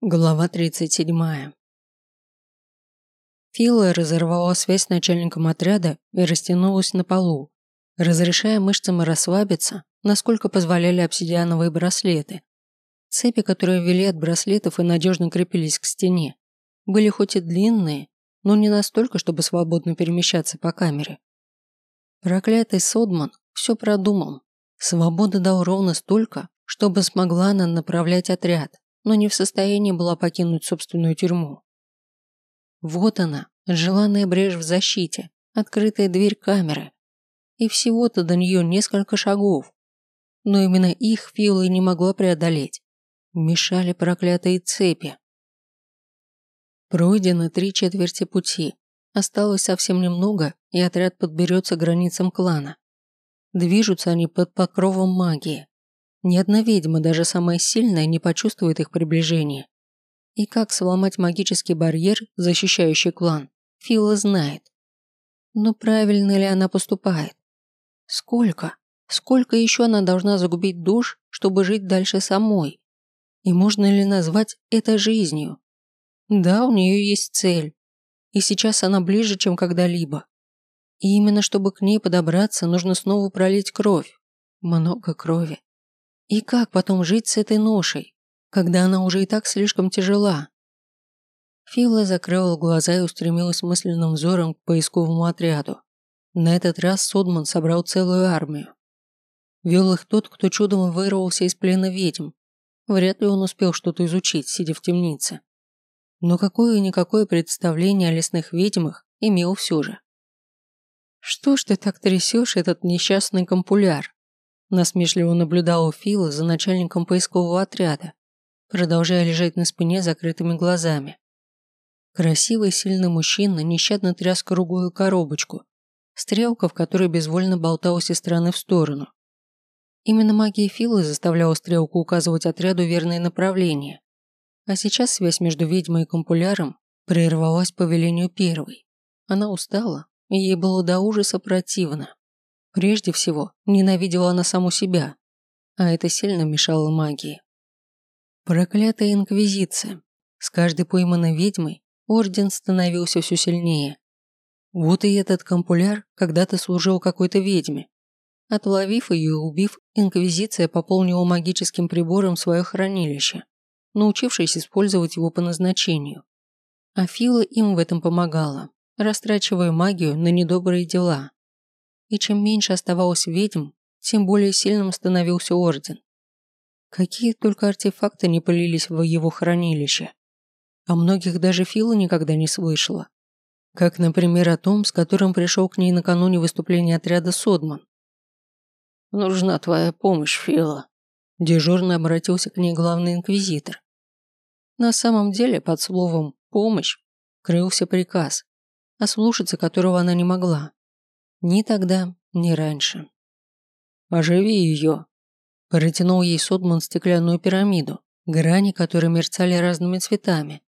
Глава 37. Фила разорвала связь с начальником отряда и растянулась на полу, разрешая мышцам расслабиться, насколько позволяли обсидиановые браслеты. Цепи, которые вели от браслетов и надежно крепились к стене, были хоть и длинные, но не настолько, чтобы свободно перемещаться по камере. Проклятый Содман все продумал. Свободы дал ровно столько, чтобы смогла она направлять отряд, но не в состоянии была покинуть собственную тюрьму. Вот она, желанная брешь в защите, открытая дверь камеры. И всего-то до нее несколько шагов. Но именно их Фила и не могла преодолеть. Мешали проклятые цепи. Пройдено три четверти пути. Осталось совсем немного, и отряд подберется к границам клана. Движутся они под покровом магии. Ни одна ведьма, даже самая сильная, не почувствует их приближение. И как сломать магический барьер, защищающий клан, Фила знает. Но правильно ли она поступает? Сколько? Сколько еще она должна загубить душ, чтобы жить дальше самой? И можно ли назвать это жизнью? Да, у нее есть цель. И сейчас она ближе, чем когда-либо. И именно чтобы к ней подобраться, нужно снова пролить кровь. Много крови. И как потом жить с этой ношей, когда она уже и так слишком тяжела? Фила закрыла глаза и устремилась мысленным взором к поисковому отряду. На этот раз Содман собрал целую армию. Вел их тот, кто чудом вырвался из плена ведьм. Вряд ли он успел что-то изучить, сидя в темнице. Но какое-никакое представление о лесных ведьмах имел все же. «Что ж ты так трясешь этот несчастный компуляр?» Насмешливо наблюдал Фила за начальником поискового отряда, продолжая лежать на спине закрытыми глазами. Красивый сильный мужчина нещадно тряс круглую коробочку, стрелка в которой безвольно болталась из стороны в сторону. Именно магия Фила заставляла стрелку указывать отряду верное направление. А сейчас связь между ведьмой и компуляром прервалась по велению первой. Она устала, и ей было до ужаса противно. Прежде всего, ненавидела она саму себя, а это сильно мешало магии. Проклятая инквизиция. С каждой пойманной ведьмой орден становился все сильнее. Вот и этот компуляр когда-то служил какой-то ведьме. Отловив ее и убив, инквизиция пополнила магическим прибором свое хранилище, научившись использовать его по назначению. А Фила им в этом помогала, растрачивая магию на недобрые дела и чем меньше оставалось ведьм, тем более сильным становился орден. Какие только артефакты не полились в его хранилище. О многих даже Фила никогда не слышала. Как, например, о том, с которым пришел к ней накануне выступления отряда Содман. «Нужна твоя помощь, Фила», – дежурно обратился к ней главный инквизитор. На самом деле, под словом «помощь» крылся приказ, ослушаться которого она не могла. Ни тогда, ни раньше. «Оживи ее!» Протянул ей Содман стеклянную пирамиду, грани которой мерцали разными цветами.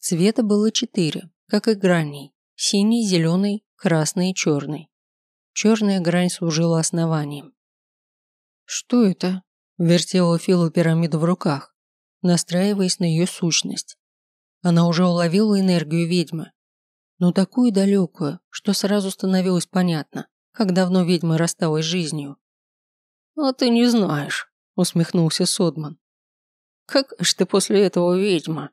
Цвета было четыре, как и граней. Синий, зеленый, красный и черный. Черная грань служила основанием. «Что это?» – вертела Фила пирамиду в руках, настраиваясь на ее сущность. Она уже уловила энергию ведьмы, но такую далекую, что сразу становилось понятно, как давно ведьма рассталась с жизнью. «А ты не знаешь», – усмехнулся Содман. «Как ж ты после этого ведьма?»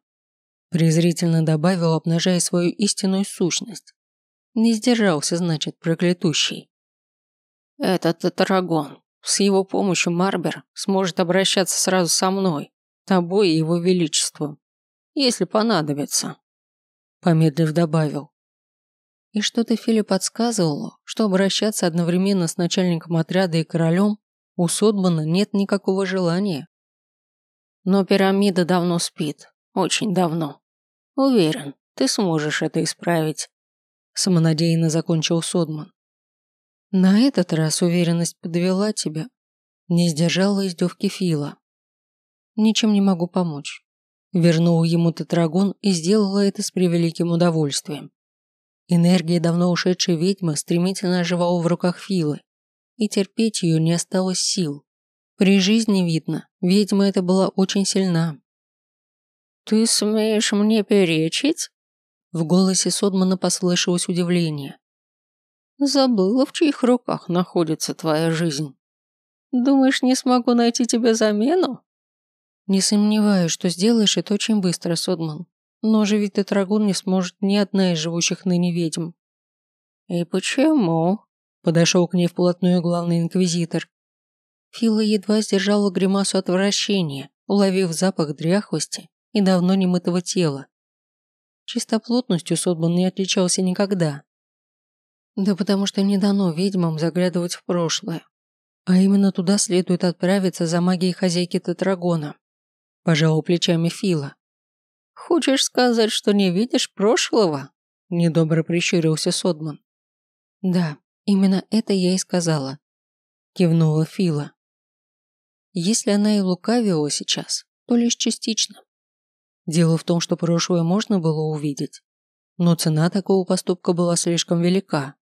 презрительно добавил, обнажая свою истинную сущность. Не сдержался, значит, проклятущий. «Этот Тарагон. С его помощью Марбер сможет обращаться сразу со мной, тобой и его величеством, если понадобится», помедлив добавил. И что-то Филе подсказывало, что обращаться одновременно с начальником отряда и королем у Содмана нет никакого желания. Но пирамида давно спит. Очень давно. Уверен, ты сможешь это исправить. Самонадеянно закончил Содман. На этот раз уверенность подвела тебя. Не сдержала издевки Фила. Ничем не могу помочь. Вернул ему тетрагон и сделала это с превеликим удовольствием. Энергия давно ушедшей ведьмы стремительно оживала в руках Филы, и терпеть ее не осталось сил. При жизни видно, ведьма эта была очень сильна. «Ты смеешь мне перечить?» В голосе Содмана послышалось удивление. «Забыла, в чьих руках находится твоя жизнь. Думаешь, не смогу найти тебе замену?» «Не сомневаюсь, что сделаешь это очень быстро, Содман. Но оживить Тетрагон не сможет ни одна из живущих ныне ведьм». «И почему?» – подошел к ней вплотную главный инквизитор. Фила едва сдержала гримасу отвращения, уловив запах дряхлости и давно немытого тела. Чистоплотностью Содман не отличался никогда. Да потому что не дано ведьмам заглядывать в прошлое. А именно туда следует отправиться за магией хозяйки Тетрагона. Пожал плечами Фила. «Хочешь сказать, что не видишь прошлого?» Недобро прищурился Содман. «Да, именно это я и сказала», кивнула Фила. Если она и лукавила сейчас, то лишь частично. Дело в том, что прошлое можно было увидеть, но цена такого поступка была слишком велика.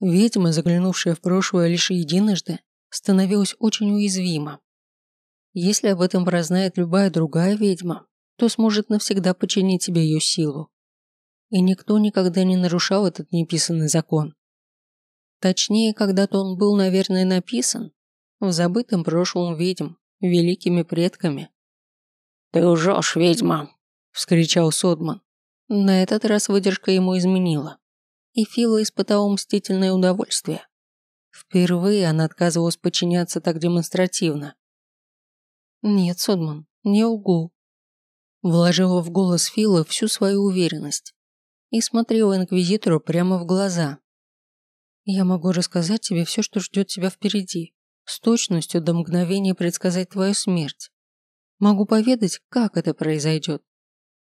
Ведьма, заглянувшая в прошлое лишь единожды, становилась очень уязвима. Если об этом прознает любая другая ведьма, то сможет навсегда подчинить себе ее силу. И никто никогда не нарушал этот неписанный закон. Точнее, когда-то он был, наверное, написан в забытом прошлом ведьм, великими предками. «Ты лжешь, ведьма!» – вскричал Содман. На этот раз выдержка ему изменила, и Фила испытала мстительное удовольствие. Впервые она отказывалась подчиняться так демонстративно. «Нет, Содман, не лгу». Вложила в голос Фила всю свою уверенность и смотрела инквизитору прямо в глаза. «Я могу рассказать тебе все, что ждет тебя впереди, с точностью до мгновения предсказать твою смерть. Могу поведать, как это произойдет.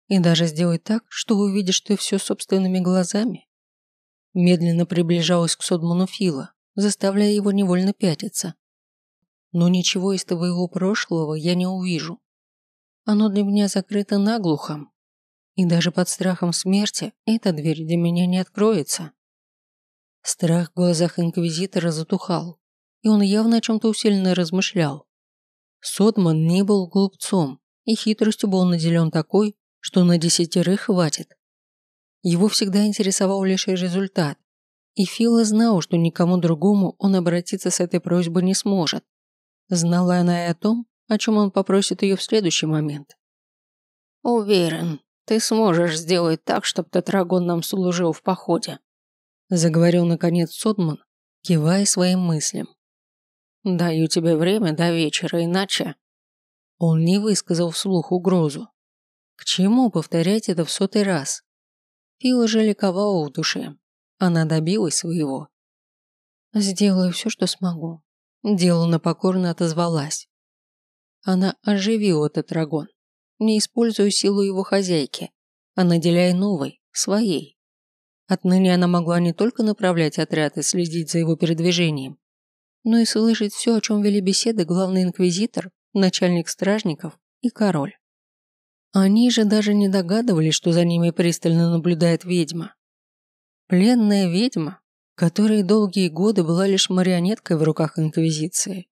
И даже сделать так, что увидишь ты все собственными глазами. Медленно приближалась к Содману Фила, заставляя его невольно пятиться. Но ничего из твоего прошлого я не увижу. Оно для меня закрыто наглухо. И даже под страхом смерти эта дверь для меня не откроется. Страх в глазах Инквизитора затухал, и он явно о чем-то усиленно размышлял. Сотман не был глупцом, и хитростью был наделен такой, что на десятерых хватит. Его всегда интересовал лишь результат, и Фила знал, что никому другому он обратиться с этой просьбой не сможет. Знала она и о том, о чем он попросит ее в следующий момент. «Уверен, ты сможешь сделать так, чтобы Тетрагон нам служил в походе», заговорил наконец Сотман, кивая своим мыслям. Даю тебе время до вечера, иначе...» Он не высказал вслух угрозу. К чему повторять это в сотый раз? Фила же ликовала в душе. Она добилась своего. «Сделаю все, что смогу». Делана покорно отозвалась. Она оживила тетрагон, не используя силу его хозяйки, а наделяя новой, своей. Отныне она могла не только направлять отряд и следить за его передвижением, но и слышать все, о чем вели беседы главный инквизитор, начальник стражников и король. Они же даже не догадывались, что за ними пристально наблюдает ведьма. Пленная ведьма, которая долгие годы была лишь марионеткой в руках инквизиции.